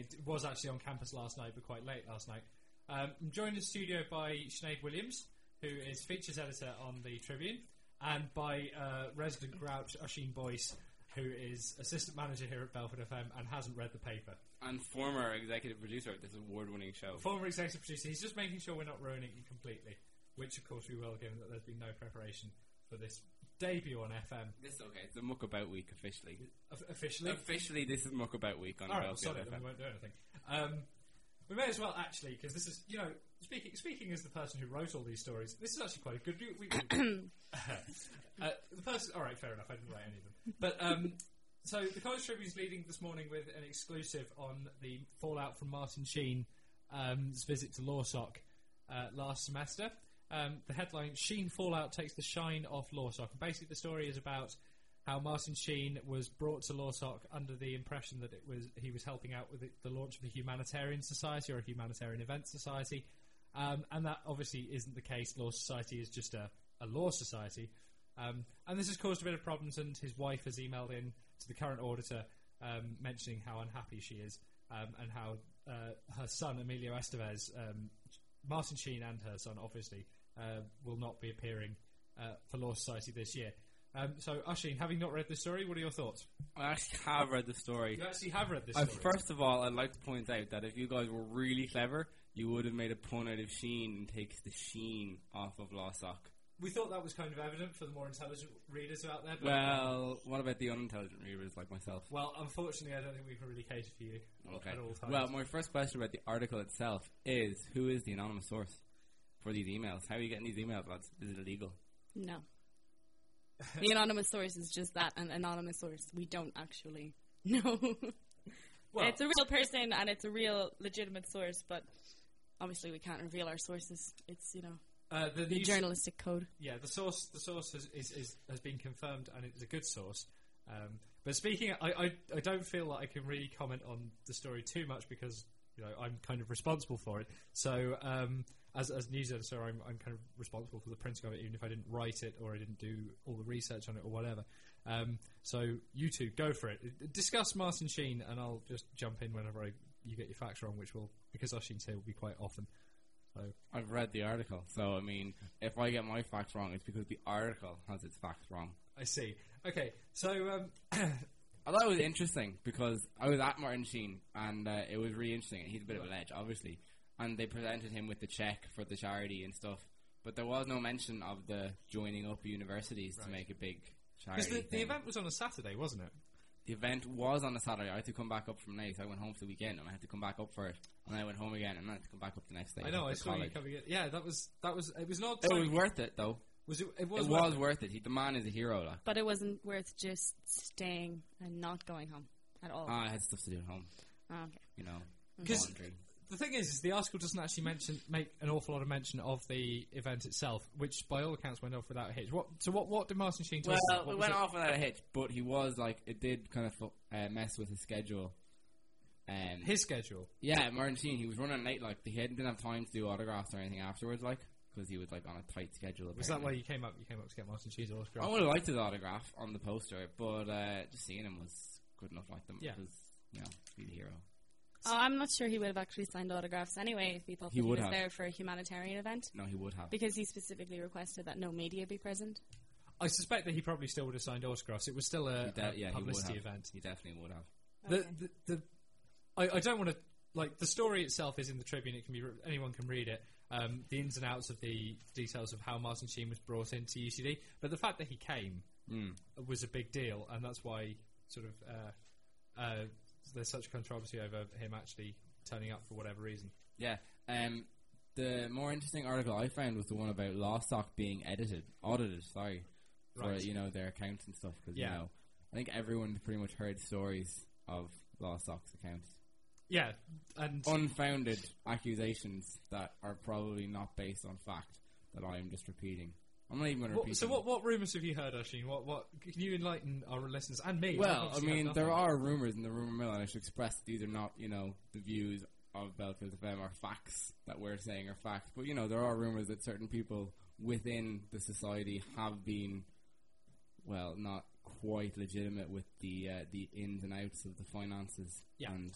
It was actually on campus last night, but quite late last night. Um, I'm joined in the studio by Sinead Williams, who is features editor on the Tribune, and by uh, resident grouch Oisin Boyce, who is assistant manager here at Belfield FM and hasn't read the paper. And former executive producer of this award-winning show. Former executive producer, he's just making sure we're not ruining it completely, which of course we will, given that there's been no preparation for this debut on FM. This is okay. It's a muck about week officially. O- officially. Officially, this is muck about week on All right, Belfield sorry, then FM. we won't do anything. Um, we may as well actually, because this is, you know, speaking speaking as the person who wrote all these stories, this is actually quite a good week. uh, the person, all right, fair enough. I didn't write any of them, but um, so the College Tribune's leading this morning with an exclusive on the fallout from Martin Sheen's visit to LawSoc uh, last semester. Um, the headline: Sheen fallout takes the shine off LawSoc. Basically, the story is about how Martin Sheen was brought to LawSoc under the impression that it was he was helping out with the, the launch of a humanitarian society or a humanitarian event society, um, and that obviously isn't the case. Law Society is just a, a law society, um, and this has caused a bit of problems. And his wife has emailed in to the current auditor um, mentioning how unhappy she is um, and how uh, her son Emilio Estevez, um, Martin Sheen, and her son obviously uh, will not be appearing uh, for Law Society this year. Um, so, Oisin, having not read the story, what are your thoughts? I actually have read the story. You actually have read this Uh, story. first of all, I'd like to point out that if you guys were really clever, you would have made a pun out of Sheen and takes the Sheen off of LawSoc. we thought that was kind of evident for the more intelligent readers out there. But Well, what about the unintelligent readers like myself? well, unfortunately, I don't think we can really cater for you Okay. at all times. Well, my first question about the article itself is who is the anonymous source for these emails? How are you getting these emails, lads? Is it illegal? No. the anonymous source is just that, an anonymous source. We don't actually know. Well- it's a real person and it's a real legitimate source, but obviously we can't reveal our sources. It's, you know, uh, the, the journalistic code. Yeah, the source the source has, is, is, has been confirmed, and it's a good source. Um, but speaking, I, I I don't feel like I can really comment on the story too much because you know I'm kind of responsible for it. So um, as as news editor, I'm I'm kind of responsible for the printing of it, even if I didn't write it or I didn't do all the research on it or whatever. Um, so you two go for it. Discuss Martin Sheen, and I'll just jump in whenever I, you get your facts wrong, which will because Oisin's here will be quite often. So I've read the article, so I mean, if I get my facts wrong, it's because the article has its facts wrong. I see. Okay, so um, I thought it was interesting because I was at Martin Sheen and uh, it was really interesting. He's a bit of a ledge, obviously, and they presented him with the check for the charity and stuff. But there was no mention of the joining up universities to make a big Because charity. the, the event was on a Saturday, wasn't it? The event was on a Saturday. I had to come back up from Nice. I went home for the weekend and I had to come back up for it. And I went home again and I had to come back up the next day. I know. for I saw you coming in. Yeah, that was that was. It was an odd. It was worth it though. Was it? It was. it worth was worth it. He, the man is a hero. Like. But it wasn't worth just staying and not going home at all. Ah, I had stuff to do at home. Oh, okay. You know, 'Cause- laundry. The thing is, is the article doesn't actually mention make an awful lot of mention of the event itself, which by all accounts went off without a hitch. What? So what? What did Martin Sheen tell us? Well, What it went it? off without a hitch, but he was like it did kind of uh, mess with his schedule. Um, His schedule. yeah, Martin Sheen, he was running late. Like he hadn't have time to do autographs or anything afterwards, like because he was like on a tight schedule. Was that why apparently. you came up? You came up to get Martin Sheen's autograph. I would have liked his autograph on the poster, but uh, just seeing him was good enough. Like them, Yeah. because you know, be the hero. Oh, I'm not sure he would have actually signed autographs anyway if he thought He that he would was have. there for a humanitarian event. No, he would have. Because he specifically requested that no media be present. I suspect that he probably still would have signed autographs. It was still a, de- a yeah, publicity have. event. He definitely would have. The, Okay. the, the I, I don't want to like the story itself is in the Tribune. It can be re- anyone can read it. Um, the ins and outs of the details of how Martin Sheen was brought into UCD, but the fact that he came Mm. was a big deal, and that's why sort of uh, uh, there's such controversy over him actually turning up for whatever reason. Yeah. Um, the more interesting article I found was the one about LawSoc being edited, audited. Sorry, for Right. you know their accounts and stuff. Because Yeah. you know, I think everyone pretty much heard stories of LawSoc's accounts, Yeah, and unfounded accusations that are probably not based on fact. That I am just repeating. I'm not even going to what, repeat. so them. what what rumours have you heard, Oisin? What what can you enlighten our listeners and me? Well, I mean, there are rumors in the rumor mill, and I should express that these are not, you know, the views of Belfield FM or facts that we're saying are facts. But you know, there are rumors that certain people within the society have been, well, not quite legitimate with the uh, the ins and outs of the finances. Yeah. And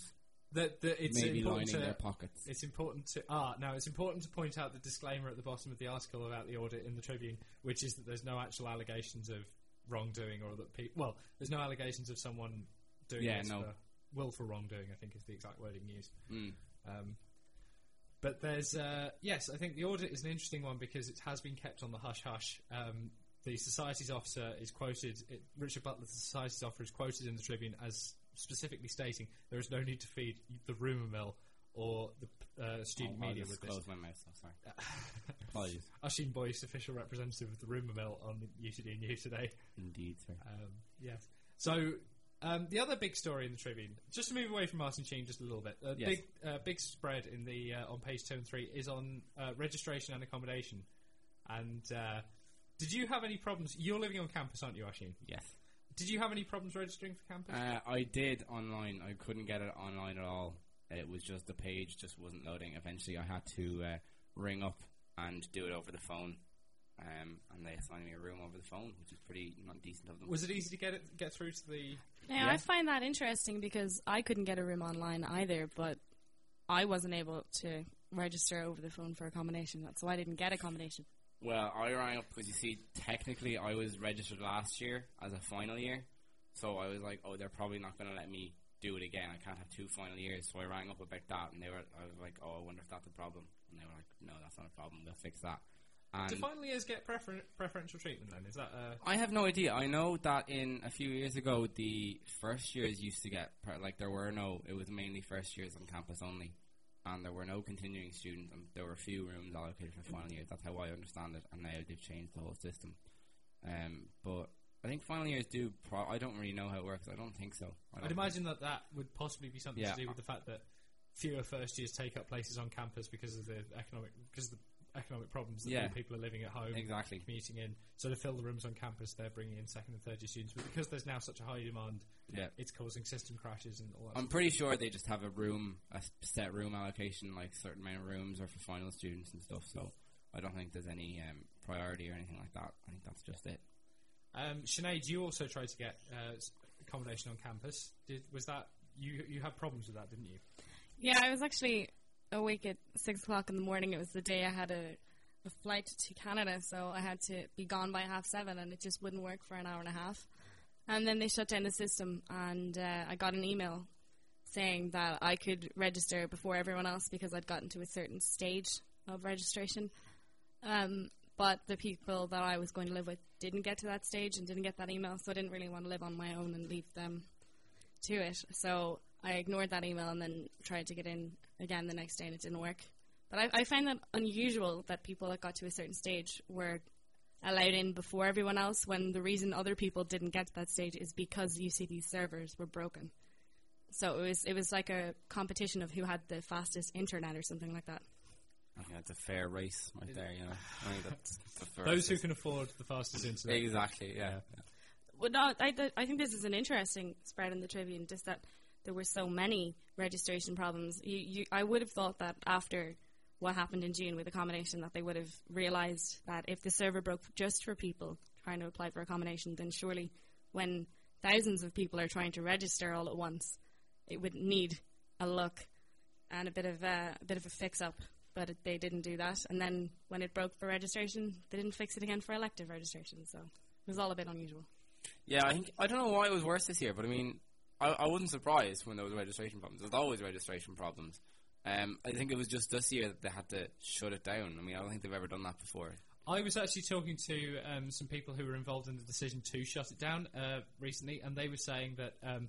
that, that it's maybe important lining to, their pockets. It's important to ah now it's important to point out the disclaimer at the bottom of the article about the audit in the Tribune, which is that there's no actual allegations of wrongdoing or that people well there's no allegations of someone doing Yeah, this no. for willful wrongdoing. I think is the exact wording used. Mm. Um, but there's uh, yes, I think the audit is an interesting one because it has been kept on the hush hush. Um, the society's officer is quoted. It, Richard Butler, the society's officer, is quoted in the Tribune as specifically stating there is no need to feed the rumour mill or the uh, student Oh, I'll media just with this. close my mouth. So sorry. Apologies. Oisin Boyce, official representative of the rumour mill on UCD News today. Indeed, sir. Um, yes. So um, the other big story in the Tribune, just to move away from Martin Sheen just a little bit, a Yes. big uh, big spread in the uh, on page two and three is on uh, registration and accommodation. And uh, did you have any problems? You're living on campus, aren't you, Oisin? Yes. Did you have any problems registering for campus? Uh, I did online. I couldn't get it online at all. It was just the page just wasn't loading. Eventually, I had to uh, ring up and do it over the phone. Um, and they assigned me a room over the phone, which is pretty not decent of them. Was it easy to get it get through to the? Now, Yeah. I find that interesting because I couldn't get a room online either, but I wasn't able to register over the phone for accommodation, so I didn't get accommodation. Well, I rang up because you see, technically, I was registered last year as a final year, so I was like, oh, they're probably not going to let me do it again. I can't have two final years, so I rang up about that, and they were, I was like, oh, I wonder if that's a problem, and they were like, no, that's not a problem. We'll fix that. And Do final years get prefer- preferential treatment then? Is that uh, I have no idea. I know that in a few years ago, the first years used to get pre- like there were no. It was mainly first years on campus only, and there were no continuing students, and there were a few rooms allocated for final years. That's how I understand it. And now they've changed the whole system. Um, but I think final years do. Pro- I don't really know how it works. I don't think so. I I'd don't imagine that that would possibly be something Yeah. to do with the fact that fewer first years take up places on campus because of the economic because of the economic problems that Yeah. people are living at home, Exactly. commuting in. So to fill the rooms on campus, they're bringing in second and third year students. But because there's now such a high demand, Yeah. it's causing system crashes and all that. I'm pretty sure they just have a room, a s- set room allocation, like certain amount of rooms are for final students and stuff. So I don't think there's any um, priority or anything like that. I think that's just it. Um, Sinead, you also tried to get uh, s- accommodation on campus. Did was that you? You had problems with that, didn't you? Yeah, I was actually awake at six o'clock in the morning. It was the day I had a, a flight to Canada, so I had to be gone by half seven, and it just wouldn't work for an hour and a half. And then they shut down the system, and uh, I got an email saying that I could register before everyone else because I'd gotten to a certain stage of registration. Um, but the people that I was going to live with didn't get to that stage and didn't get that email, so I didn't really want to live on my own and leave them to it. So I ignored that email and then tried to get in again the next day, and it didn't work. But I, I find that unusual that people that got to a certain stage were allowed in before everyone else, when the reason other people didn't get to that stage is because UCD servers were broken. So it was it was like a competition of who had the fastest internet or something like that. I think that's a fair race right there, you know. I think that's the first. Those who can afford the fastest internet. Exactly, yeah. Well, no, I, th- I think this is an interesting spread in the Tribune, just that there were so many registration problems. You, you, I would have thought that after what happened in June with accommodation, that they would have realised that if the server broke just for people trying to apply for accommodation, then surely when thousands of people are trying to register all at once, it would need a look and a bit of a, a bit of a fix up. But it, they didn't do that, and then when it broke for registration, they didn't fix it again for elective registration. So it was all a bit unusual. Yeah, I think I don't know why it was worse this year, but I mean, I, I wasn't surprised when there was registration problems. There's always registration problems. Um, I think it was just this year that they had to shut it down. I mean, I don't think they've ever done that before. I was actually talking to um, some people who were involved in the decision to shut it down uh, recently, and they were saying that um,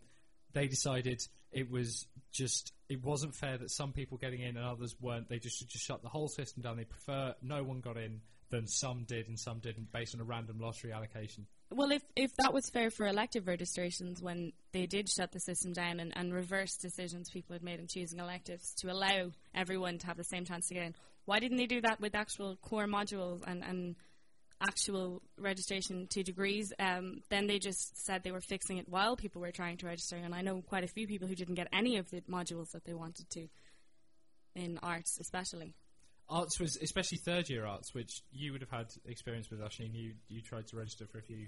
they decided it was just it wasn't fair that some people getting in and others weren't. They just should just shut the whole system down. They prefer no one got in than some did and some didn't, based on a random lottery allocation. Well, if if that was fair for elective registrations when they did shut the system down and, and reverse decisions people had made in choosing electives to allow everyone to have the same chance to get in, why didn't they do that with actual core modules and, and actual registration to degrees? Um, then they just said they were fixing it while people were trying to register, and I know quite a few people who didn't get any of the modules that they wanted to in arts, especially. Arts was especially third year arts, which you would have had experience with. Oisin, you you tried to register for a few.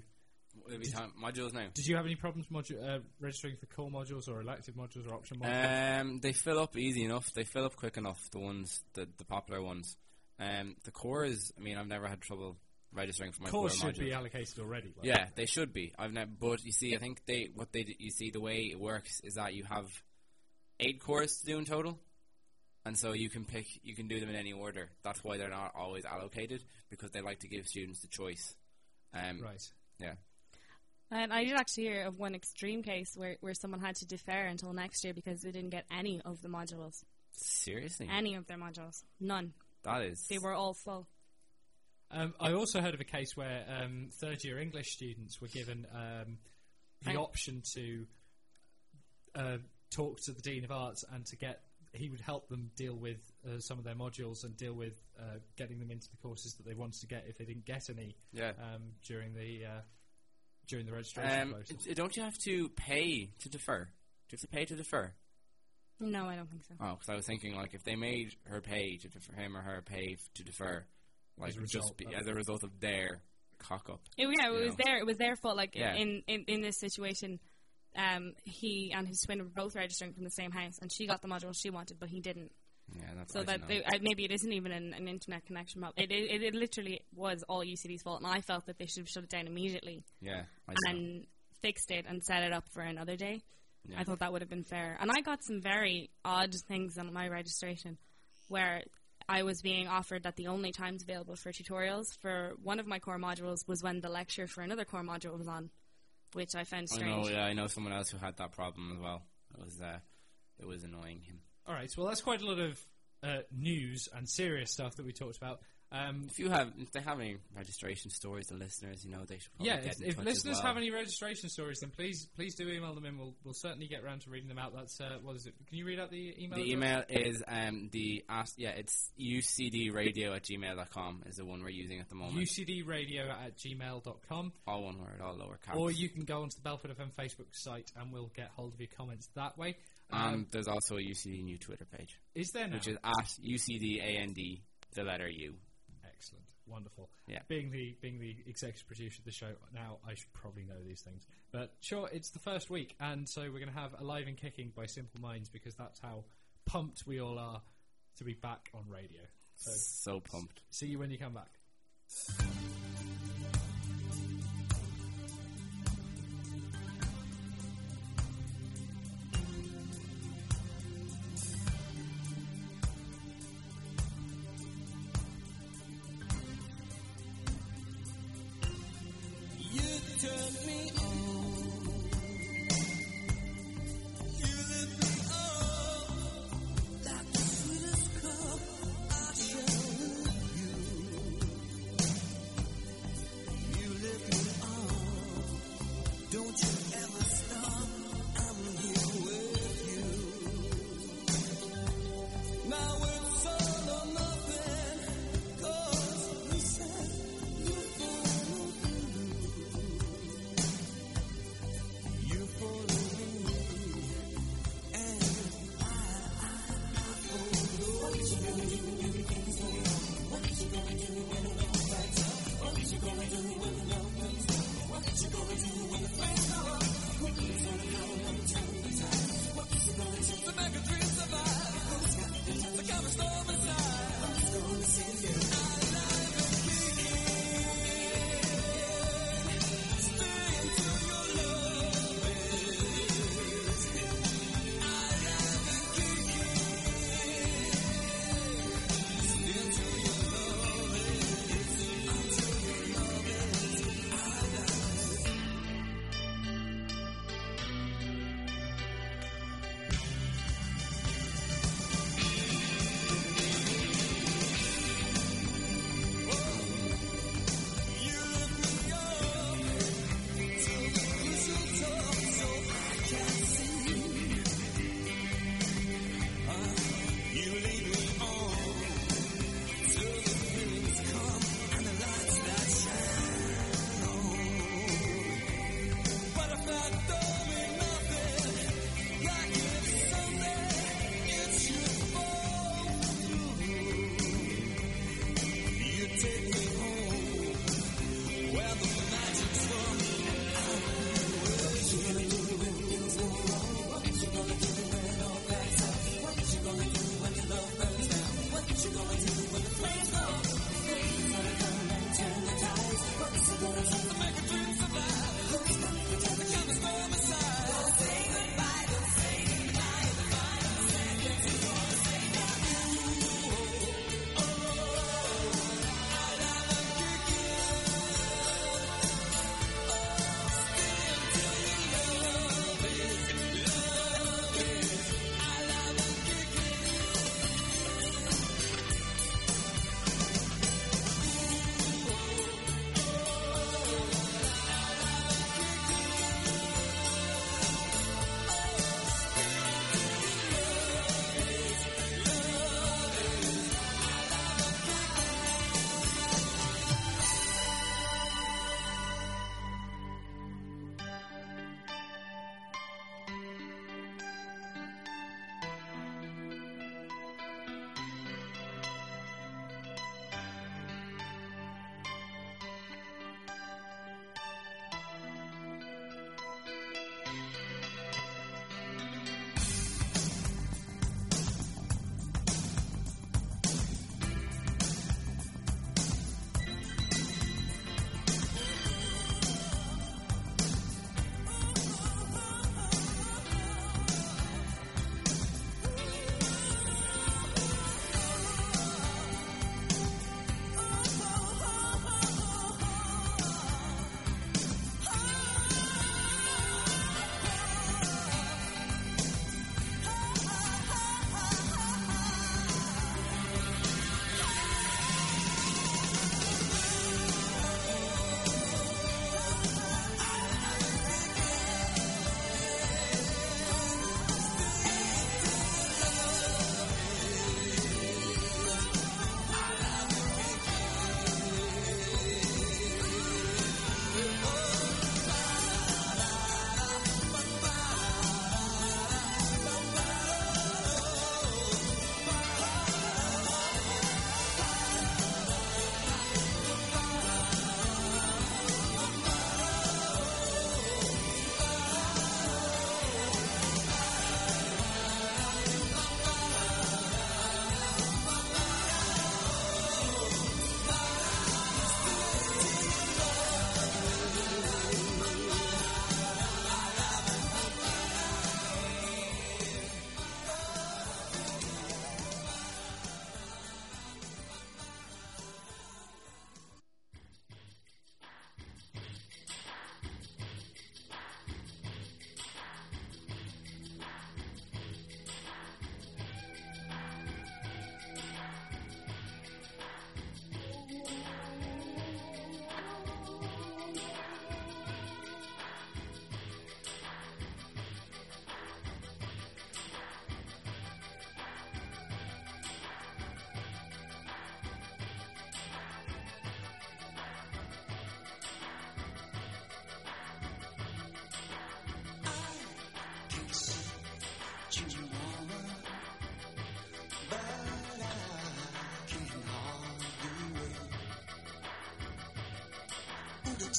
It'll time, modules now. Did you have any problems modu- uh, registering for core modules or elective modules or option modules? Um, they fill up easy enough. They fill up quick enough. The ones, the the popular ones. Um, the core is. I mean, I've never had trouble registering for my core Cores should modules. be allocated already. like- Yeah, they should be. I've never, but you see, I think they what they you see the way it works is that you have eight cores to do in total, and so you can pick you can do them in any order. That's why they're not always allocated because they like to give students the choice. Um, Right. Yeah. And I did actually hear of one extreme case where, where someone had to defer until next year because they didn't get any of the modules. Seriously, Any of their modules. None. that is. They were all full. Um, I also heard of a case where um, third year English students were given um, the Right. option to uh, talk to the Dean of Arts and to get he would help them deal with uh, some of their modules and deal with uh, getting them into the courses that they wanted to get if they didn't get any Yeah. um, during the uh, during the registration Um, process. d- don't you have to pay to defer? Do you have to pay to defer? No, I don't think so. Oh, because I was thinking like if they made her pay to defer, him or her pay f- to defer, like As a just result be, of- as a result of their cock up. It, yeah, it You was their it was their fault. Like Yeah. in, in in this situation, um, he and his twin were both registering from the same house, and she got the module she wanted, but he didn't. Yeah, that's So that they, uh, maybe it isn't even an, an internet connection problem. It, it it literally was all UCD's fault, and I felt that they should have shut it down immediately yeah, I don't know. and fixed it and set it up for another day. Yeah. I thought that would have been fair. And I got some very odd things on my registration where I was being offered that the only times available for tutorials for one of my core modules was when the lecture for another core module was on, which I found I strange. know. Yeah, I know someone else who had that problem as well. It was uh, it was annoying him. All right, well that's quite a lot of uh, news and serious stuff that we talked about. Um, If you have, if they have any registration stories, the listeners, you know, they should probably yeah, get if, in if touch listeners well. have any registration stories, then please please do email them in. We'll, we'll certainly get around to reading them out. That's uh, what is it? Can you read out the email? The email is um the ask yeah it's ucdradio at gmail.com is the one we're using at the moment. ucdradio at gmail.com all one word, all lower caps. or you can go onto the Belfield FM Facebook site and we'll get hold of your comments that way. and Um, there's also a UCD new Twitter page, is there now? which is at UCDAND, the letter U. Excellent, wonderful. Yeah. Being the being the executive producer of the show now, I should probably know these things. But sure, it's the first week, and so we're going to have Alive and Kicking by Simple Minds because that's how pumped we all are to be back on radio. So So pumped. see you when you come back.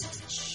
Was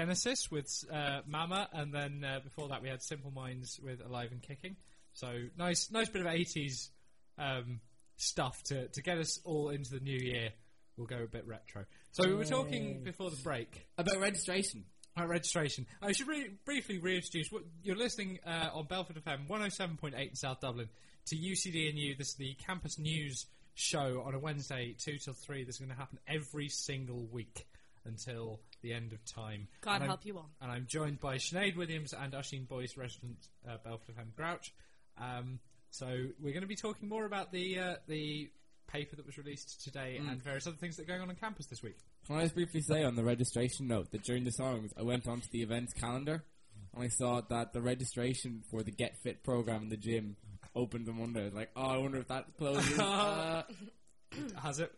Genesis with uh, Mama, and then uh, before that we had Simple Minds with Alive and Kicking. So nice, nice bit of eighties um, stuff to to get us all into the new year. We'll go a bit retro. So we were talking before the break About registration. about registration. I should re- briefly reintroduce. What, you're listening uh, on Belfield FM 107.8 in South Dublin to UCD&U. This is the campus news show on a Wednesday, two till three. This is going to happen every single week until the end of time. God And I'm- help you all. And I'm joined by Sinead Williams and Oisin Boyce, resident uh, Belfield Grouch. Um, so we're going to be talking more about the uh, the paper that was released today, Mm. and various other things that are going on on campus this week. Can I just briefly say on the registration note that during the songs I went onto the events calendar and I saw that the registration for the Get Fit program in the gym opened on Monday. I was like, oh, I wonder if that closes. uh, Has it?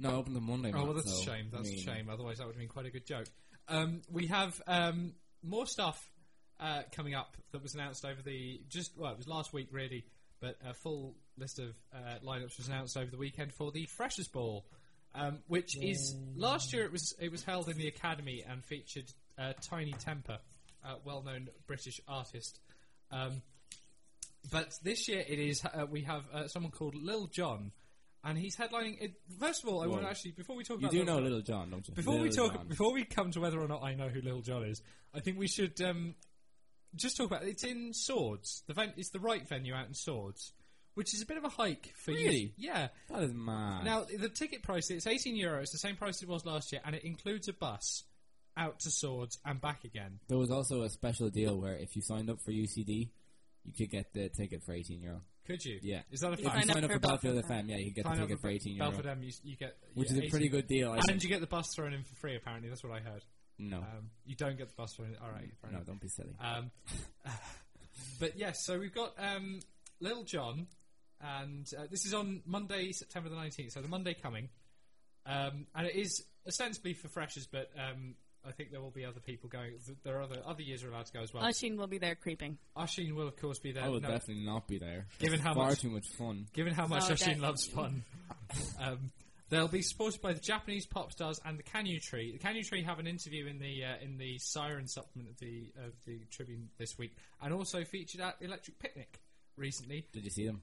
No, it opened on Monday. Oh, Matt, well, that's so, a shame. That's I mean, a shame. Otherwise, that would have been quite a good joke. Um, we have um, more stuff uh, coming up that was announced over the just well, it was last week really, but a full list of uh, lineups was announced over the weekend for the Freshers Ball, um, which is last year it was it was held in the Academy and featured uh, Tinie Tempah, a well-known British artist. Um, but this year it is uh, we have uh, someone called Lil Jon, and he's headlining. It, first of all, I want to actually before we talk You about do Lil know Little John, don't you? before we talk, Jon. before we come to whether or not I know who Little John is, I think we should um, just talk about it's in Swords. The ven- it's the Wright venue out in Swords, which is a bit of a hike for you. Yeah. that is mad. Now the ticket price it's eighteen euro. It's the same price it was last year, and it includes a bus out to Swords and back again. there was also a special deal where if you signed up for UCD, you could get the ticket for 18 euro. Could you? Yeah. Is that a You If you fact? sign up for for Belfield Belfield FM, yeah, you could get Sign the up ticket for 18 euro. Belfield M, you, you get Which yeah, is a pretty good deal, I And think. you get the bus thrown in for free. Apparently, that's what I heard. No. Um, you don't get the bus thrown in. All right. fair no, enough. don't be silly. Um, but yes, so we've got um, Little John, and uh, this is on Monday, September the 19th, so the Monday coming. Um, and it is ostensibly for freshers, but um, I think there will be other people going. th- There are other other years are allowed to go as well. Oisin will be there creeping. Oisin will, of course, be there. I will No, definitely not be there. Given It's how far much- too much fun. given how much Oh, Oisin okay. loves fun. um, they'll be supported by the Japanese pop stars and the Kanyu Tree. The Kanyu Tree have an interview in the uh, in the Siren supplement of the of the Tribune this week, and also featured at Electric Picnic recently. Did you see them?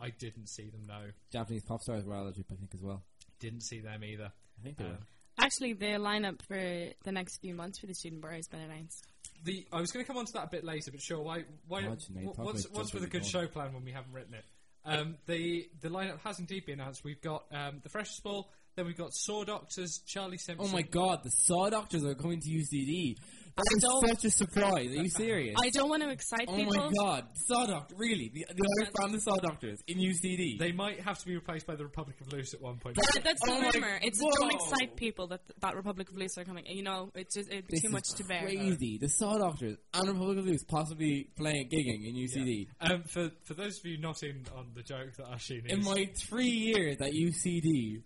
I didn't see them. No, Japanese pop stars were allergic, I think, as well. didn't see them either. I think they Um, were. Actually, the lineup for the next few months for the student bar has been announced. the I was going to come on to that a bit later, but sure. Why? Why? God, Sinead, wh- what's what's with a good show plan when we haven't written it? Um, the the lineup has indeed been announced. We've got um, the Freshers Ball. Then we've got Saw Doctors, Charlie Simpson. Oh my god, the Saw Doctors are coming to UCD. That is don't- such a surprise. Are you serious? I don't want to excite oh people. Oh my god, Saw Doctor, really? The, the Irish band of Saw Doctors in UCD. They might have to be replaced by the Republic of Loose at one point. That- That's the Oh my- rumor. It's whoa. don't excite people that that Republic of Loose are coming. You know, it's just it's This too is much to bear. Crazy. The Saw Doctors and Republic of Loose possibly playing gigging in UCD. Um, for for those of you not in on the joke that Oisin is, In my three years at UCD,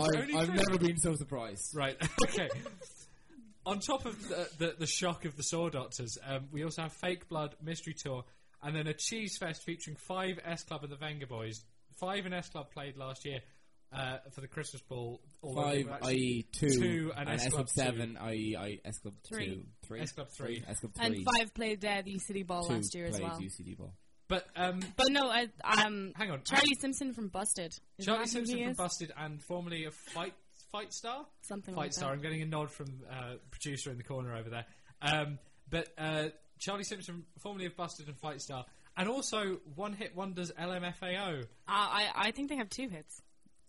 I've, I've never been so surprised. right, okay. On top of the, the, the shock of the Saw Doctors, um, we also have Fake Blood Mystery Tour, and then a cheese fest featuring five S Club and the Venga Boys. Five and S Club played last year uh, for the Christmas Ball. Five, i.e. two, two and and S S Club Club seven, i.e. I- S Club Three. two, three, S Club three. S Club three, And five played uh, the City Ball two last year as well. UCD ball. But um, But no, I, um, hang on, Charlie Simpson from Busted. Is Charlie Simpson from? Busted and formerly a Fight Fight Star. Something Fight like Star. that. I'm getting a nod from uh, producer in the corner over there. Um, but uh, Charlie Simpson, formerly of Busted and Fight Star, and also One Hit Wonders LMFAO. Uh, I I think they have two hits.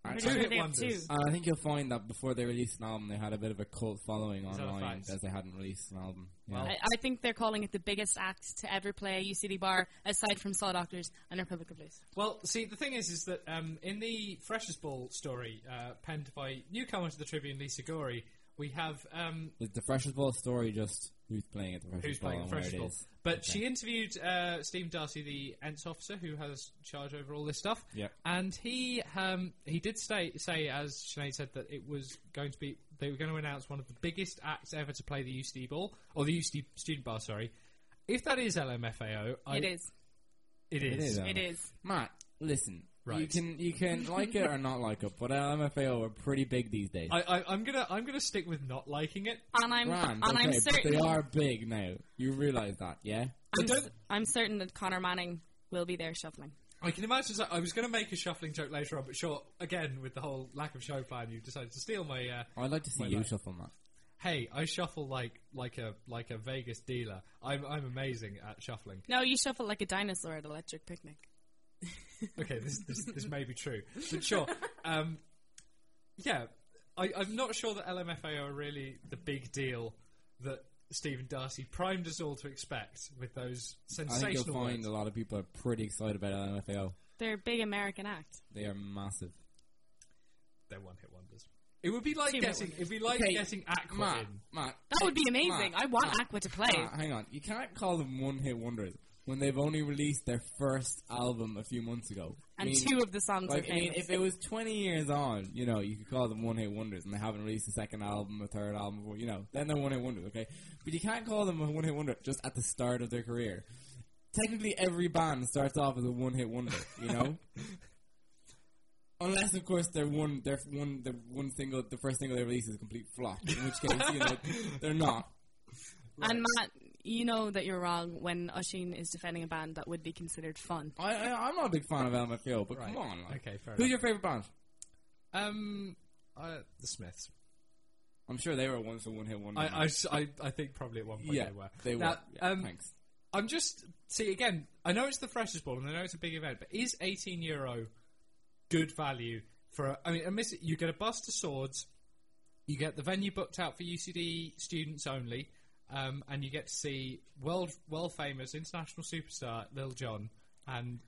I'm Alright. Two hit wonders. two. And I think you'll find that before they released an album, they had a bit of a cult following Is that a online as they hadn't released an album. Yeah. Well- I, I think they're calling it the biggest act to ever play a UCD bar, aside from Saw Doctors and Republic of Loose. Well, see, the thing is, is that um, in the Freshers Ball story, uh, penned by newcomer to the Tribune, Lisa Gorey, we have um, Is the Freshers Ball story just who's playing at the Freshers who's Ball playing the and Freshers Ball. But Okay. she interviewed uh, Stephen Darcy, the ENTS officer who has charge over all this stuff. Yep. And he um, he did say, say, as Sinead said, that it was going to be they were going to announce one of the biggest acts ever to play the UCD ball or the UCD student bar. Sorry, if that is LMFAO, I, it is. It is. It is, It is. Matt, listen. You can you can like it or not like it, but LMFAO are pretty big these days. I, I, I'm gonna I'm gonna stick with not liking it. And I'm Grand, and I'm but certain they are big now. You realise that, yeah? I I'm, don't- s- I'm certain that Connor Manning will be there shuffling. I can imagine. that- I was going to make a shuffling joke later on, but sure. Again, with the whole lack of show plan, you decided to steal my. Uh, I'd like to see Why you not? shuffle, Matt. hey, I shuffle like like a like a Vegas dealer. I'm I'm amazing at shuffling. No, you shuffle like a dinosaur at Electric Picnic. Okay, this this, this may be true, but sure. Um, yeah, I, I'm not sure that LMFAO are really the big deal that Stephen Darcy primed us all to expect with those I think you'll find words. a lot of people are pretty excited about LMFAO. They're a big American act. They are massive. They're one hit wonders. It would be like Two-hit getting. It'd be like Okay, getting Aqua Matt, in. Matt, That would be amazing. Matt, I want Matt, Aqua to play. Matt, hang on, you can't call them one-hit wonders when they've only released their first album a few months ago. I and mean, two of the songs Like, are I mean, if it was 20 years on, you know, you could call them one-hit wonders, and they haven't released a second album, a third album, before, you know, then they're one-hit wonders, okay? But you can't call them a one-hit wonder just at the start of their career. Technically, every band starts off as a one-hit wonder, you know. Unless, of course, their one, their one, the one single, the first single they release is a complete flop. In which case, you know, they're not. And Matt, you know that you're wrong when Oisin is defending a band that would be considered fun. I, I, I'm not a big fan of LMFAO, but Right. come on. Like, Okay, fair Who's enough. your favorite band? Um, uh, the Smiths. I'm sure they were once a one-hit wonder. I, I s- I- I think probably at one point yeah, they were. They were. Now, Yeah, um, thanks. I'm just see again. I know it's the freshers ball, and I know it's a big event, but is 18 euro good value for? A, I mean, admit it, you get a bus to swords, you get the venue booked out for UCD students only, um, and you get to see world world famous international superstar Lil Jon and.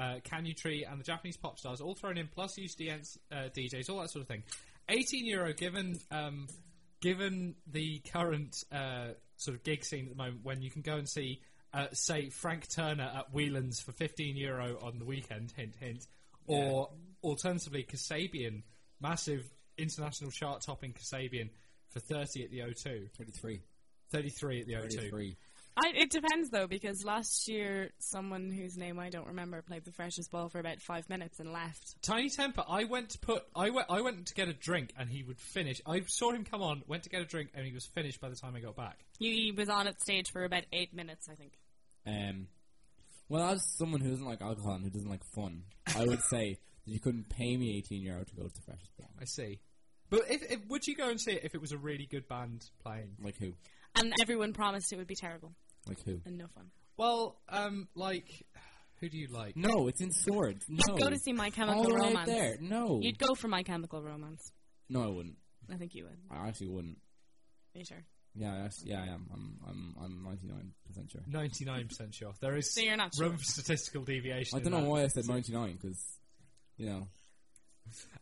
Uh, Kanyu Tree and the Japanese pop stars all thrown in, plus UCD uh, DJs, all that sort of thing. 18 euro given um, given the current uh, sort of gig scene at the moment, when you can go and see, uh, say, Frank Turner at Whelan's for 15 euro on the weekend, hint, hint, or alternatively, Kasabian, massive international chart topping Kasabian for 30 at the O2, 33. 33 at the O2. I, it depends though, because last year someone whose name I don't remember played the Freshers Ball for about five minutes and left. Tinie Tempah, I went to put, I went, I went to get a drink and he would finish. I saw him come on, went to get a drink, and he was finished by the time I got back. He was on at stage for about eight minutes, I think. Um, well, as someone who doesn't like alcohol and who doesn't like fun, I would say that you couldn't pay me 18 euro to go to the Freshers Ball. I see. But if, if would you go and see it if it was a really good band playing? Like who? And everyone promised it would be terrible Like who? and no fun. Well, um, like, who do you like? No, it's in swords. No. Go to see My Chemical the way out Romance. there. No. You'd go for My Chemical Romance. No, I wouldn't. I think you would. I actually wouldn't. Are you sure? Yeah, I actually, yeah, I am. I'm, I'm, I'm 99% sure. Ninety-nine percent sure. There is So you're not room sure. for statistical deviation. I in don't know that. why I said 99 because, you know,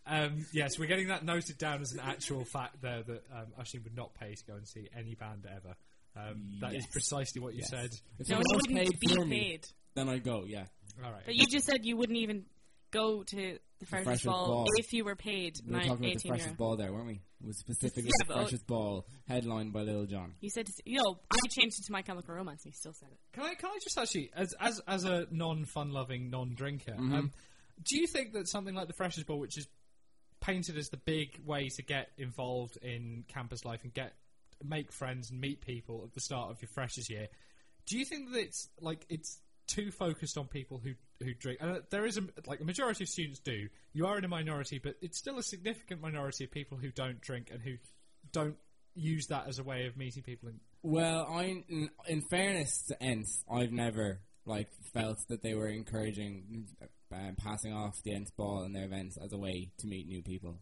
Um, yes, we're getting that noted down as an actual fact there that um, Ashley would not pay to go and see any band ever. Um, That is Yes. precisely what you Yes. said. if No, someone you wouldn't paid be for me, paid. then I go. Yeah, All right. But you just said you wouldn't even go to the freshest, Freshers Ball, ball. if you were paid we were nine, talking about the 18 freshest euro. ball there, weren't we? It was specifically Yeah, the but- Freshers Ball, headlined by Lil Jon. You said, to, you know, I changed it to My Chemical Romance and you still said it. Can I can I just actually, as as as a non-fun loving non-drinker, Mm-hmm. um, do you think that something like the Freshers Ball, which is painted as the big way to get involved in campus life and get make friends and meet people at the start of your freshers year, do you think that it's like it's too focused on people who who drink? And uh, there is a like a majority of students do. You are in a minority, but it's still a significant minority of people who don't drink and who don't use that as a way of meeting people. Well, I, in, in fairness to Ents, I've never like felt that they were encouraging um, passing off the Ents ball in their events as a way to meet new people.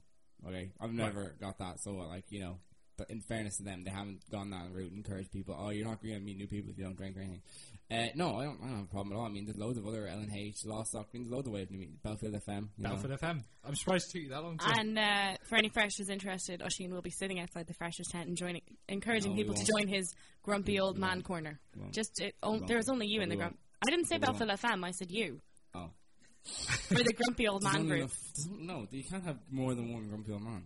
Okay, I've never got that. So, like you know, but in fairness to them, they haven't gone that route and encouraged people. Oh, you're not going to meet new people if you don't drink or anything. Uh, no, I don't. I don't have a problem at all. I mean, there's loads of other L&H, Lost Stock, there's loads of ways to meet Belfield FM. You know. FM. I'm surprised it took you that long. To And uh, for any freshers interested, Oisin will be sitting outside the freshers tent and joining, encouraging No, people to join his grumpy old man corner. Just it, oh, won't. there's only you in the won't. grump. I didn't say We. Belfield FM. I said you For the grumpy old man only group. enough- no, you can't have more than one grumpy old man.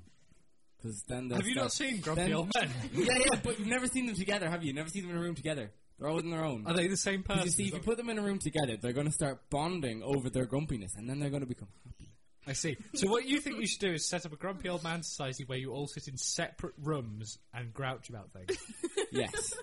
Because then they'll Have you not seen Grumpy then- Old Men? yeah, yeah, but you've never seen them together, have you? Never seen them in a room together. They're always on their own. Are they the same person? you see, if you put them in a room together, they're going to start bonding over their grumpiness, and then they're going to become happy. I see. So what you think you should do is set up a Grumpy Old Man Society where you all sit in separate rooms and grouch about things. Yes.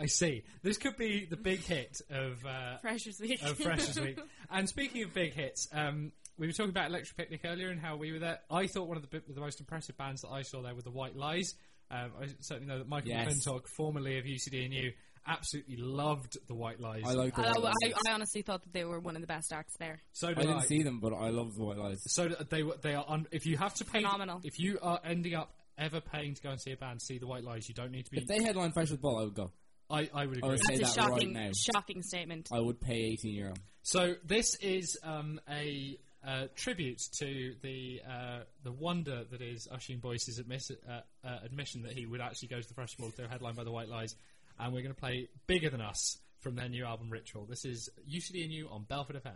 I see. This could be the big hit of uh, Freshers week. of Freshers Week. And speaking of big hits, um, we were talking about Electric Picnic earlier and how we were there. I thought one of the, the most impressive bands that I saw there were the White Lies. Um, I certainly know that Michael Yes. McClintock, formerly of UCD&U, absolutely loved the White Lies. I like the I, White Lies. I, I honestly thought that they were one of the best acts there. so I did didn't see them, but I love the White Lies. So they were- they are. Un- if you have to pay, Phenomenal. If you are ending up ever paying to go and see a band, see the White Lies. You don't need to be. If they headline Freshers Ball, I would go. I, I would I agree. would say That's a that right shocking, now. shocking statement. I would pay 18 euro. So this is um, a uh, tribute to the uh, the wonder that is Oisin Boyce's admis- uh, uh, admission that he would actually go to the Fresh Ball headlined by the White Lies, and we're going to play "Bigger Than Us" from their new album Ritual. This is UCD and you on Belfield FM.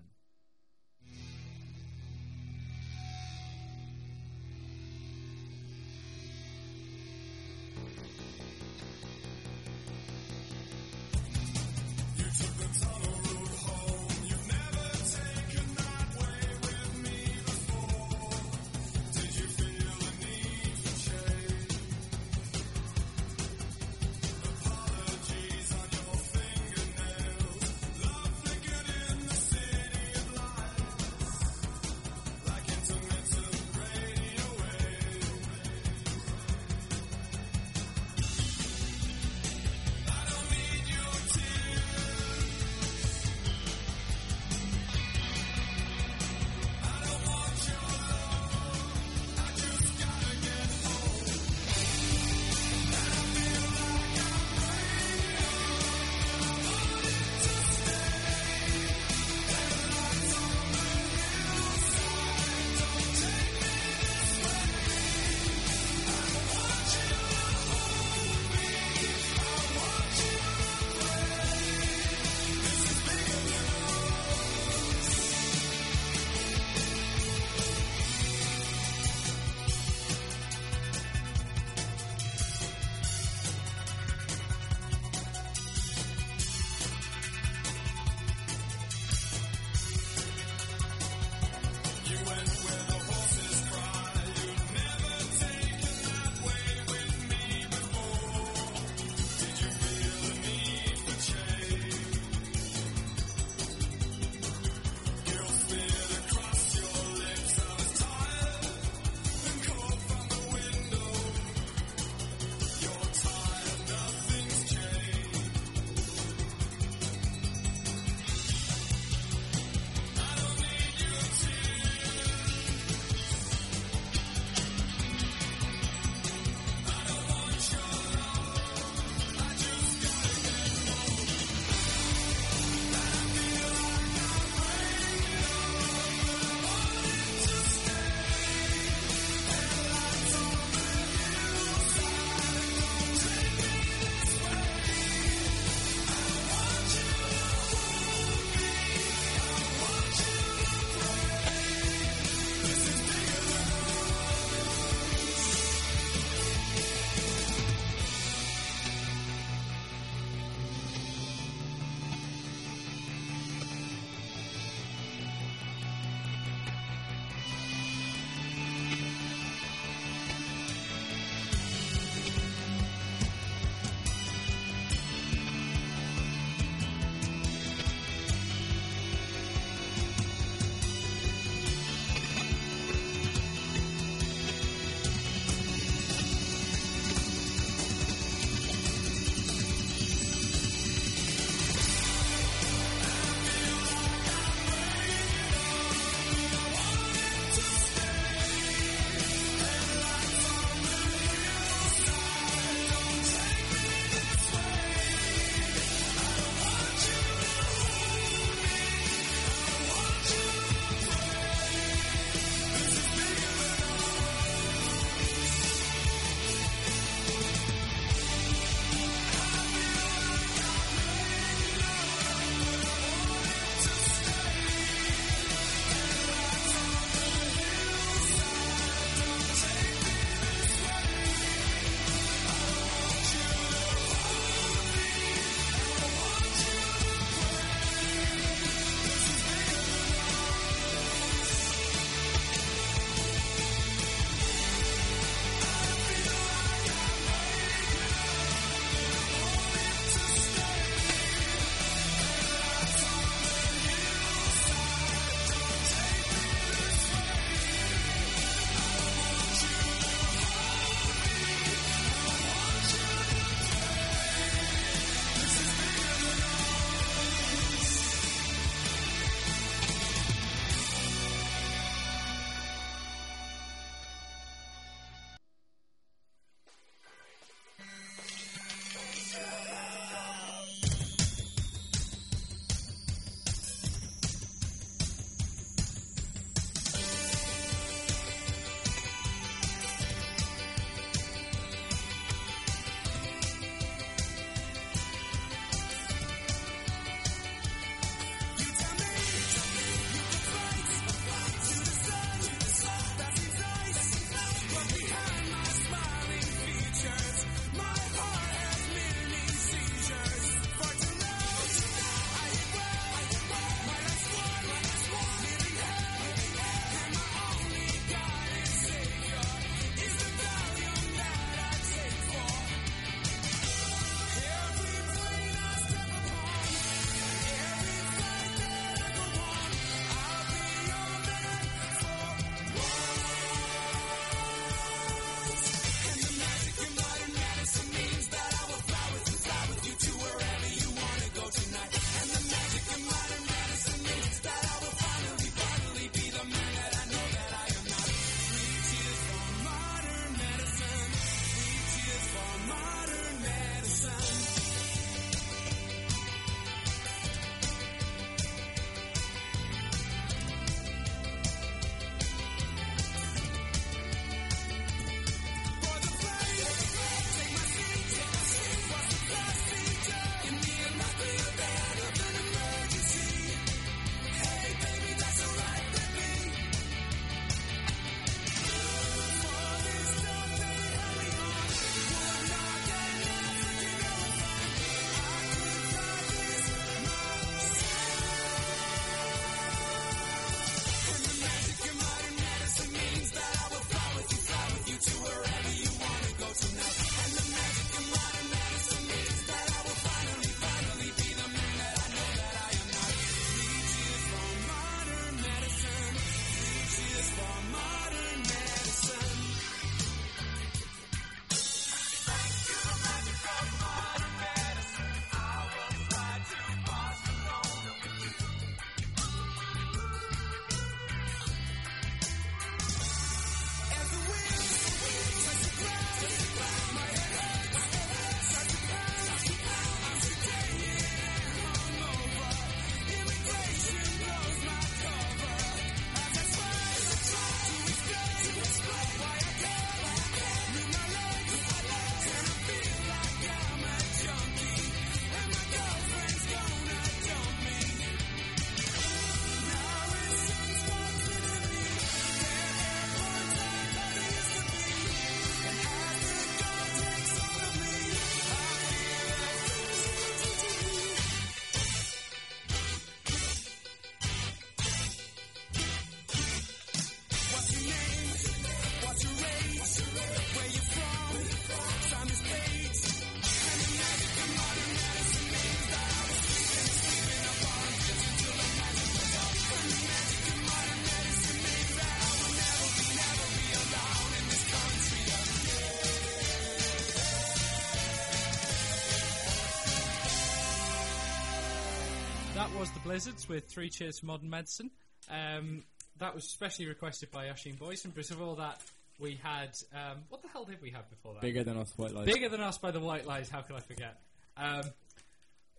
Blizzards with Three Cheers for Modern Medicine. Um, that was specially requested by Oisin Boyson. But before that, we had um, what the hell did we have before that? Bigger than us, white lies. Bigger than us by the White Lies. How could I forget? Um,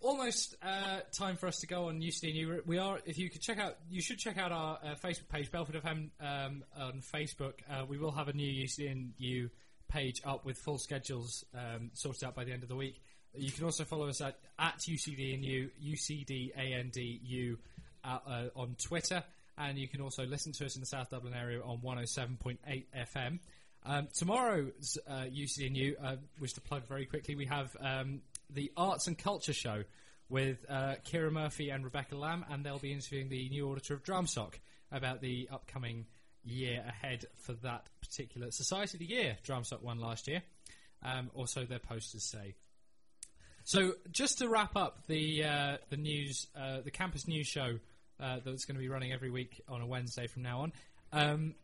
almost uh, time for us to go on UCDNU. We are. If you could check out, you should check out our uh, Facebook page, Belfield FM um, on Facebook. Uh, we will have a new UCDNU page up with full schedules um, sorted out by the end of the week. You can also follow us at, at UCDNU, UCDANDU uh, uh, on Twitter, and you can also listen to us in the South Dublin area on 107.8 FM. Um, tomorrow's uh, UCDNU, uh, which to plug very quickly, we have um, the Arts and Culture Show with uh, Kira Murphy and Rebecca Lamb, and they'll be interviewing the new auditor of DramSoc about the upcoming year ahead for that particular Society of the Year. DramSoc won last year. Um, also, their posters say. So, just to wrap up the uh, the news, uh, the campus news show uh, that's going to be running every week on a Wednesday from now on. Um,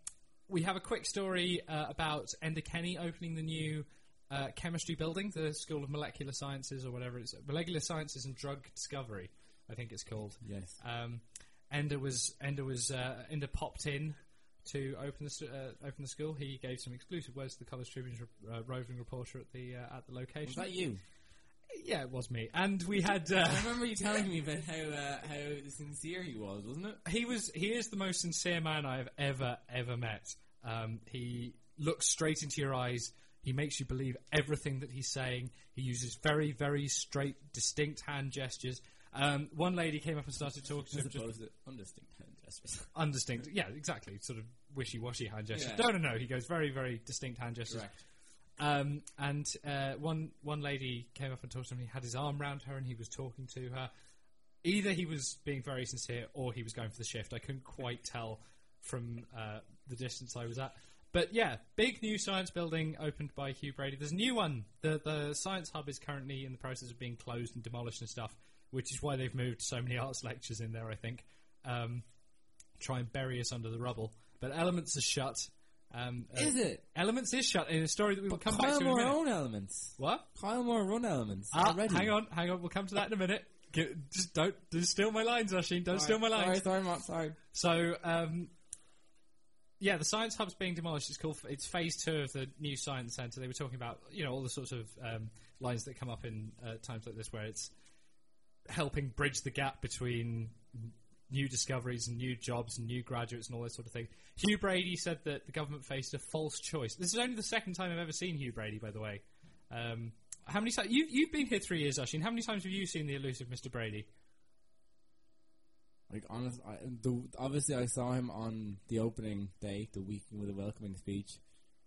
we have a quick story uh, about Enda Kenny opening the new uh, chemistry building, the School of Molecular Sciences or whatever it's Molecular Sciences and Drug Discovery, I think it's called. Yes. Um, Enda was Enda was uh, Enda popped in to open the uh, open the school. He gave some exclusive words to the College Tribune's uh, roving reporter at the uh, at the location. Was that you? Yeah, it was me, and we had. Uh, I remember you telling me about how uh, how sincere he was, wasn't it? he was he is the most sincere man I have ever ever met. Um, he looks straight into your eyes. He makes you believe everything that he's saying. He uses very very straight, distinct hand gestures. Um, one lady came up and started talking to As him. Just undistinct hand gestures. undistinct, yeah, exactly, sort of wishy-washy hand gestures. Yeah. No, no, no. He goes very very distinct hand gestures. Correct. Um, and uh, one one lady came up and talked to him. He had his arm round her and he was talking to her. Either he was being very sincere or he was going for the shift. I couldn't quite tell from uh, the distance I was at. But yeah, big new science building opened by Hugh Brady. There's a new one. The the science hub is currently in the process of being closed and demolished and stuff, which is why they've moved so many arts lectures in there. I think um, try and bury us under the rubble. But Elements is shut. Um, uh, Is it? Elements is shut in a story that we will come back to a Moore own elements. What? Kylemore run elements. Ah, already. hang on, hang on. We'll come to that in a minute. Just don't, don't steal my lines, Oisin. Don't steal my lines. sorry, Matt, sorry. So, um, yeah, the science hub's being demolished. It's called. It's phase two of the new science centre. They were talking about, you know, all the sorts of um, lines that come up in uh, times like this, where it's helping bridge the gap between new discoveries and new jobs and new graduates and all that sort of thing. Hugh Brady said that the government faced a false choice. This is only the second time I've ever seen Hugh Brady, by the way. Um, how many times you you've been here three years, Oisin? How many times have you seen the elusive Mr. Brady? Like honest, I, the, obviously I saw him on the opening day, the week with a welcoming speech.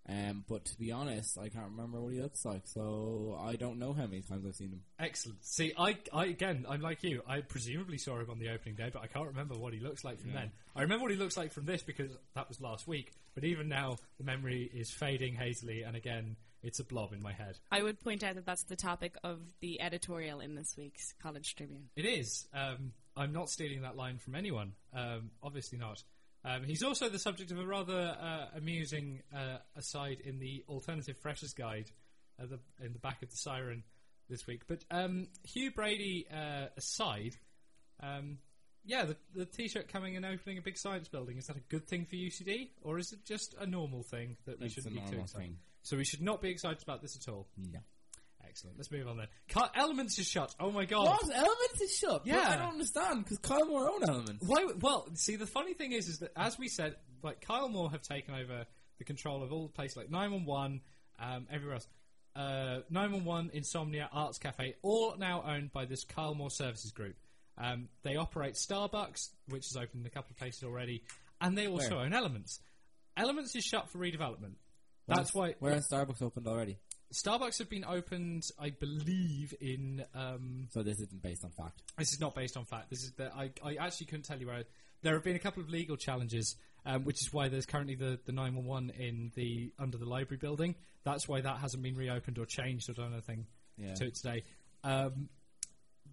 Um, but to be honest, I can't remember what he looks like, so I don't know how many times I've seen him. Excellent. See, I, I again, I'm like you. I presumably saw him on the opening day, but I can't remember what he looks like from Yeah. then. I remember what he looks like from this because that was last week. But even now, the memory is fading hazily, and again, it's a blob in my head. I would point out that that's the topic of the editorial in this week's College Tribune. It is. Um, I'm not stealing that line from anyone. Um, obviously not. Um, he's also the subject of a rather uh, amusing uh, aside in the Alternative Freshers Guide at the, in the back of the Siren this week. But um, Hugh Brady uh, aside, um, yeah, the, the T-shirt coming and opening a big science building is that a good thing for UCD, or is it just a normal thing that we It's shouldn't be too excited? thing. So we should not be excited about this at all. No. Excellent. Let's move on then. Car- Elements is shut. Oh my god. What? Elements is shut? But Yeah. I don't understand, because Kylemore own elements. Why? Well, see, the funny thing is, is that as we said, like Kylemore have taken over the control of all the places like Nine One One, um, everywhere else. Uh, 911, Insomnia, Arts Cafe, all now owned by this Kylemore Services Group. Um, they operate Starbucks, which is opened in a couple of places already, and they also Where? own Elements. Elements is shut for redevelopment. That's why Where has Starbucks opened already? Starbucks have been opened, I believe, in um, So this isn't based on fact. this is not based on fact. This is the, I, I actually couldn't tell you where. There have been a couple of legal challenges, um, which is why there's currently the, the 911 in the under the library building. That's why that hasn't been reopened or changed or done anything Yeah. to it today. Um,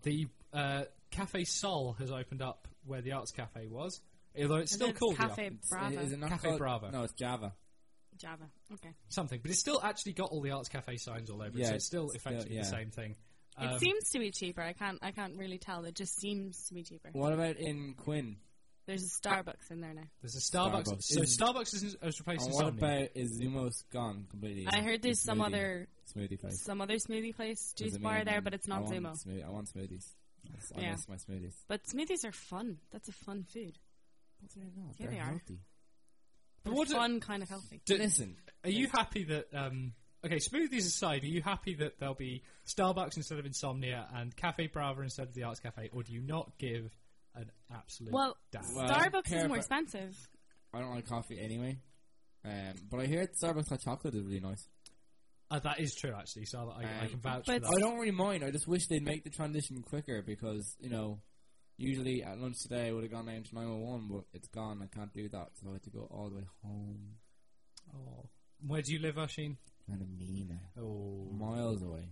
the uh, Cafe Sol has opened up where the Arts Cafe was, although it's And still called Cafe Arts- Brava. Is it not Cafe called- Brava. No, it's Java. Java. Okay. something, but it's still actually got all the Arts Cafe signs all over it. Yeah, So it's still it's still- effectively yeah. the same thing. Um, it seems to be cheaper. I can't. I can't really tell. It just seems to be cheaper. What about in Quinn? There's a Starbucks in there now. There's a Starbucks. Starbucks. So Is- Starbucks is, is replacing what Insomnia. about is Zumos gone completely? I heard there's The some smoothie- other smoothie place. some other smoothie place, Does juice it bar mean, there, but it's I not want Zumo. smoothie- I want smoothies. Yes, I Yeah. miss my smoothies. But smoothies are fun. That's a fun food. But they're not. Yeah, they're are. healthy. But They're what do- fun, kind of healthy. Do- Listen, Are you happy that? Um, okay, smoothies aside, are you happy that there'll be Starbucks instead of Insomnia and Cafe Brava instead of the Arts Cafe, or do you not give an absolute Well, damn? Well, Starbucks is more expensive. I don't like coffee anyway. Um, but I hear Starbucks hot chocolate is really nice. Uh, that is true, actually. So I, I Um, can vouch but- for I don't really mind. I just wish they'd make the transition quicker because you know, usually at lunch today I would have gone down to 901, but it's gone. I can't do that, so I had to go all the way home. Oh. Where do you live, Oisin? Kind of mean, Oh, miles away.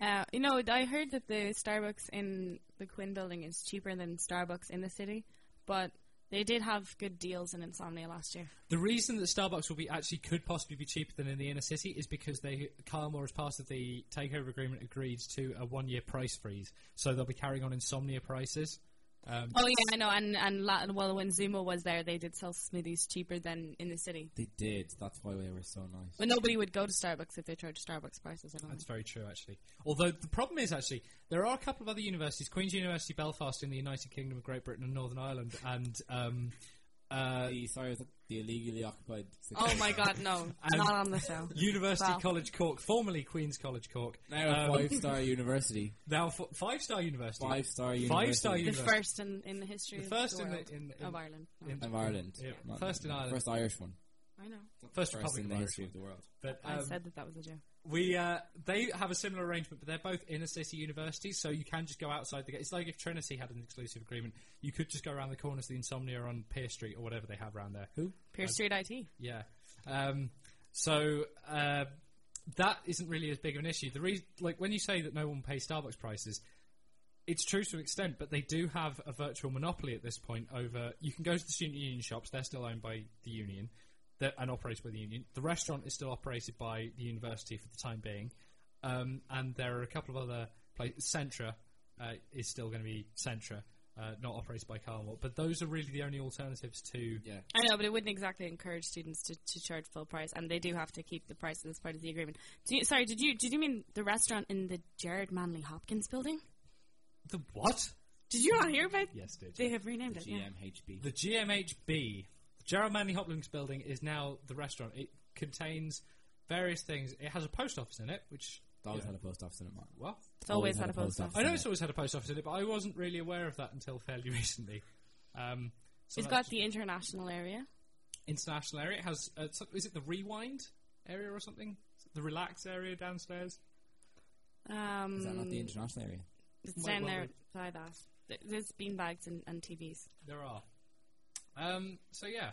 Uh, you know, I heard that the Starbucks in the Quinn building is cheaper than Starbucks in the city, but they did have good deals in Insomnia last year. The reason that Starbucks will be actually could possibly be cheaper than in the inner city is because they Kylemore, as part of the takeover agreement, agreed to a one year price freeze, so they'll be carrying on Insomnia prices. Um, Oh yeah, I know. And and la- well, when Zumo was there, they did sell smoothies cheaper than in the city. They did. That's why they were so nice. But nobody would go to Starbucks if they charged Starbucks prices. I don't That's know. very true, actually. Although the problem is actually there are a couple of other universities: Queen's University Belfast in the United Kingdom of Great Britain and Northern Ireland, and um, uh, the, sorry, was that the illegally occupied. Oh my God, no, not on the show. University Wow. College Cork, formerly Queen's College Cork, Now a um, five star university. now f- five star university, Five star university. Five-star The university. first in, in the history The of first the in the- world in- in- of Ireland. No, in- of Ireland. Yeah, Not- first in Ireland. First Irish one. I know. First First Republic in of the history of the world. But I um, said that that was a joke. we uh, they have a similar arrangement, but they're both inner city universities, so you can just go outside the gate. It's like if Trinity had an exclusive agreement, you could just go around the corner to the Insomnia on Pearse Street or whatever they have around there. Who? Pearse Street IT. Yeah. Um, so uh, that isn't really as big of an issue. The reason, like when you say that no one pays Starbucks prices, it's true to an extent, but they do have a virtual monopoly at this point over. You can go to the student union shops; they're still owned by the union that, and operated by the union. The restaurant is still operated by the university for the time being, um, and there are a couple of other places. Centra uh, is still going to be Centra. Uh, not operated by Carmel, but those are really the only alternatives to Yeah. I know, but it wouldn't exactly encourage students to, to charge full price, and they do have to keep the prices as part of the agreement. Do you, sorry, did you did you mean the restaurant in the Gerard Manley Hopkins building? the what? Did you not hear about? Yes, did They have renamed it. Yeah. GMHB. The GMHB, the Gerard Manley Hopkins building, is now the restaurant. It contains various things. It has a post office in it, which It's always Yeah. had a post office in it, Mark. well, It's always had a post office. I know it's always had a post office in it, but I wasn't really aware of that until fairly recently. Um, so It's that's got the international area. international area. It has. Uh, is it the rewind area or something? The relax area downstairs. Um, Is that not the international area? It's Might down well there be. by that. There's beanbags and, and TVs. There are. Um, so yeah,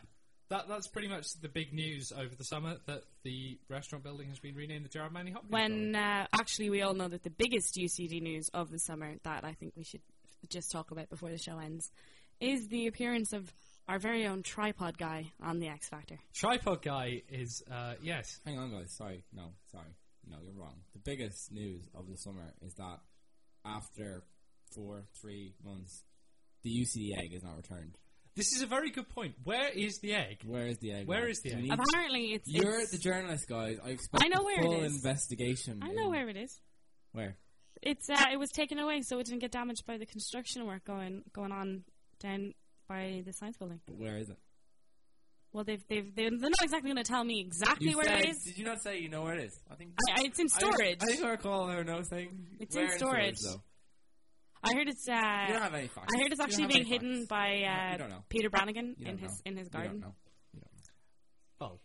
that that's pretty much the big news over the summer that the restaurant building has been renamed the Gerard Manley Hopkins. When uh, actually we all know that the biggest UCD news of the summer that I think we should just talk about before the show ends is the appearance of our very own tripod guy on the X Factor. Tripod guy is uh, yes. Hang on, guys. Sorry. No, sorry. No, you're wrong. The biggest news of the summer is that after four, three months, the UCD egg is not returned. This is a very good point. Where is the egg? Where is the egg? Where is the egg? need- Apparently, it's. You're it's- the journalist, guys. I expect I know where it full is. investigation. I know in- where it is. Where? It's uh, it was taken away, so it didn't get damaged by the construction work going going on down by the science building. But where is it? Well, they've they've they're not exactly going to tell me exactly You where said- it is. Did you not say you know where it is? I think. I, I, it's in storage. I, I think I recall her no saying. It's where in storage. though? I heard it's. Uh, You don't have any facts. I heard it's actually being hidden by You uh, don't know. Peter Brannigan You in don't his know. in his You garden. don't know. You don't know. Oh,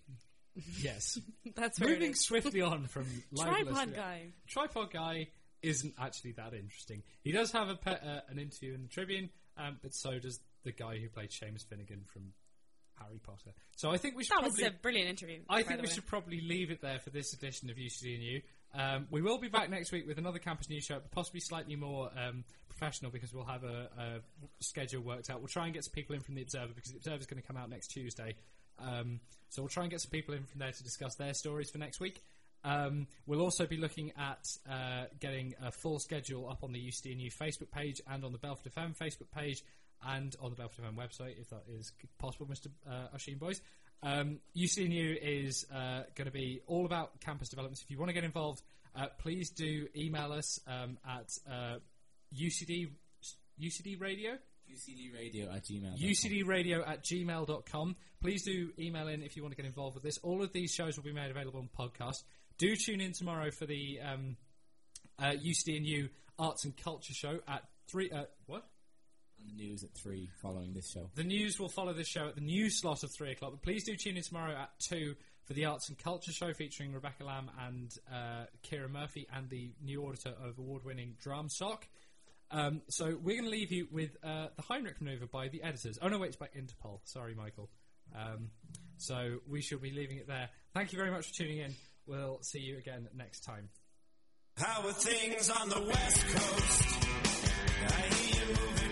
yes. That's where it Moving is. swiftly on from libelous- Tripod guy. Tripod guy isn't actually that interesting. He does have a pe- uh, an interview in the Tribune, um, but so does the guy who played Seamus Finnigan from Harry Potter. So I think we should That was probably. a brilliant interview. I by think the we way. should probably leave it there for this edition of UCD and U. Um, we will be back next week with another campus news show, but possibly slightly more um, professional because we'll have a, a schedule worked out. We'll try and get some people in from the Observer because the Observer is going to come out next Tuesday. Um, so we'll try and get some people in from there to discuss their stories for next week. Um, we'll also be looking at uh, getting a full schedule up on the UCDNU Facebook page and on the Belfield FM Facebook page and on the Belfield FM website, if that is possible, Mr. Uh, Oisin Boys. Um, UCDNU is uh, going to be all about campus developments. If you want to get involved, uh, please do email us um, at uh, UCD radio. UCD Radio. At gmail. UCDradio at gmail.com. Please do email in if you want to get involved with this. All of these shows will be made available on podcast. Do tune in tomorrow for the um, uh, UCD&U Arts and Culture Show at three. Uh, what? And the news at three following this show. The news will follow this show at the news slot of three o'clock. But please do tune in tomorrow at two for the Arts and Culture Show featuring Rebecca Lamb and uh, Kira Murphy and the new auditor of award-winning DramSoc. Um, so we're going to leave you with uh, the Heinrich maneuver by the editors. Oh no, wait, it's by Interpol. Sorry, Michael. Um, so we shall be leaving it there. Thank you very much for tuning in. We'll see you again next time. How are things on the West Coast? I hear you moving